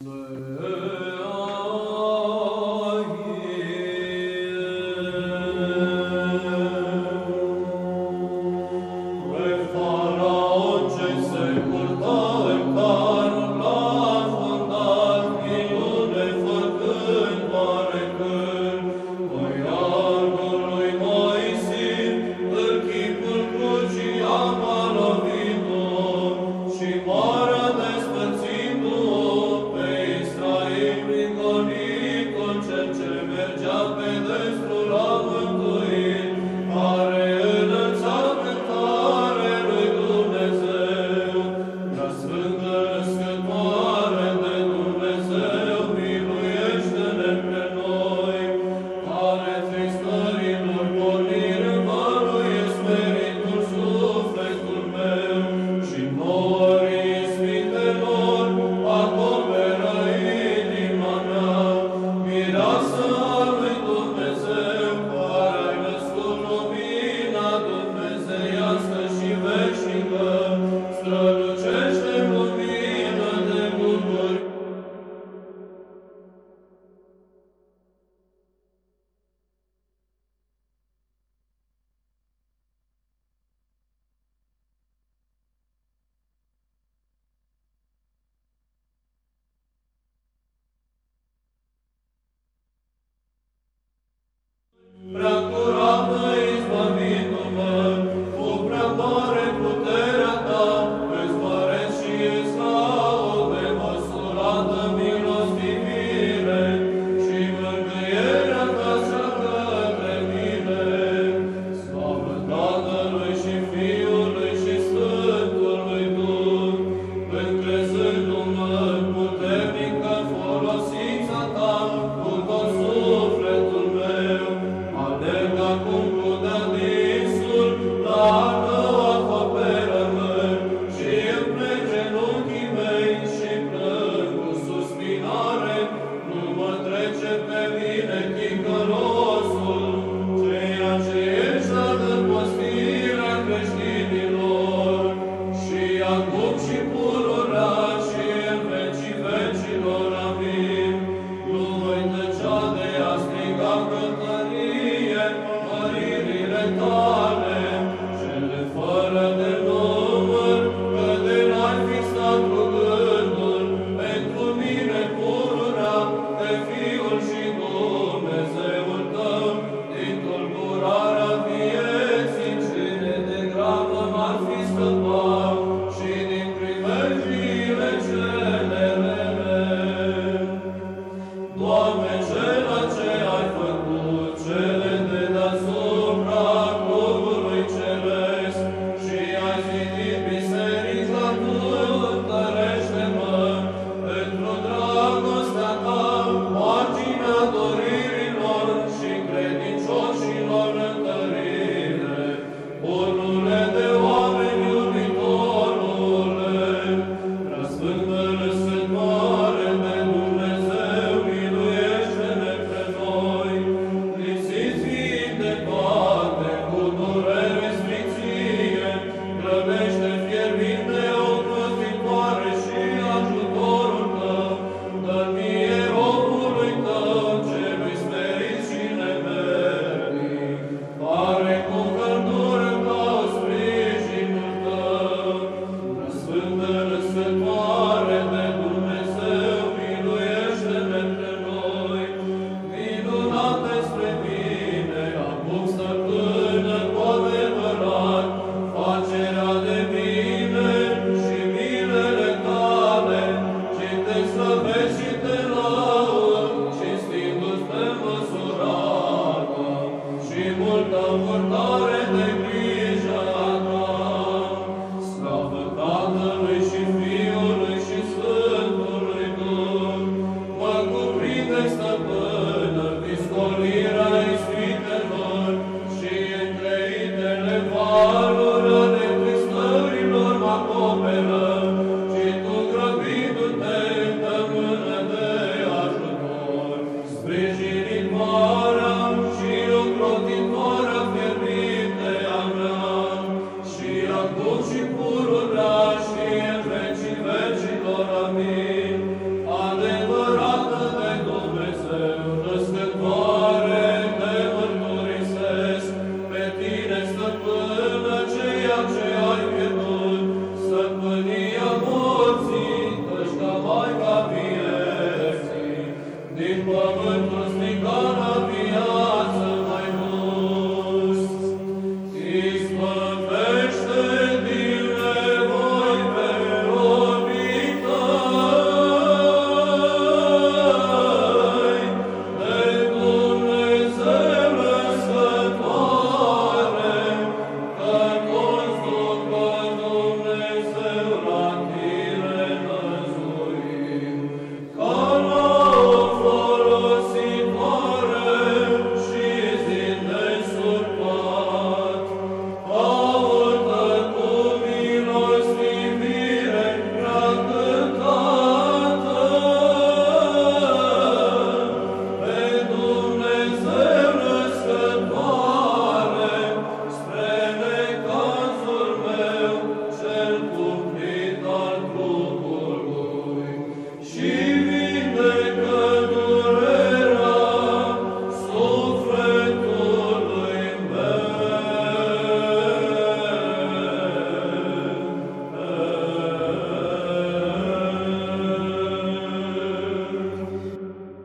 și pururea și în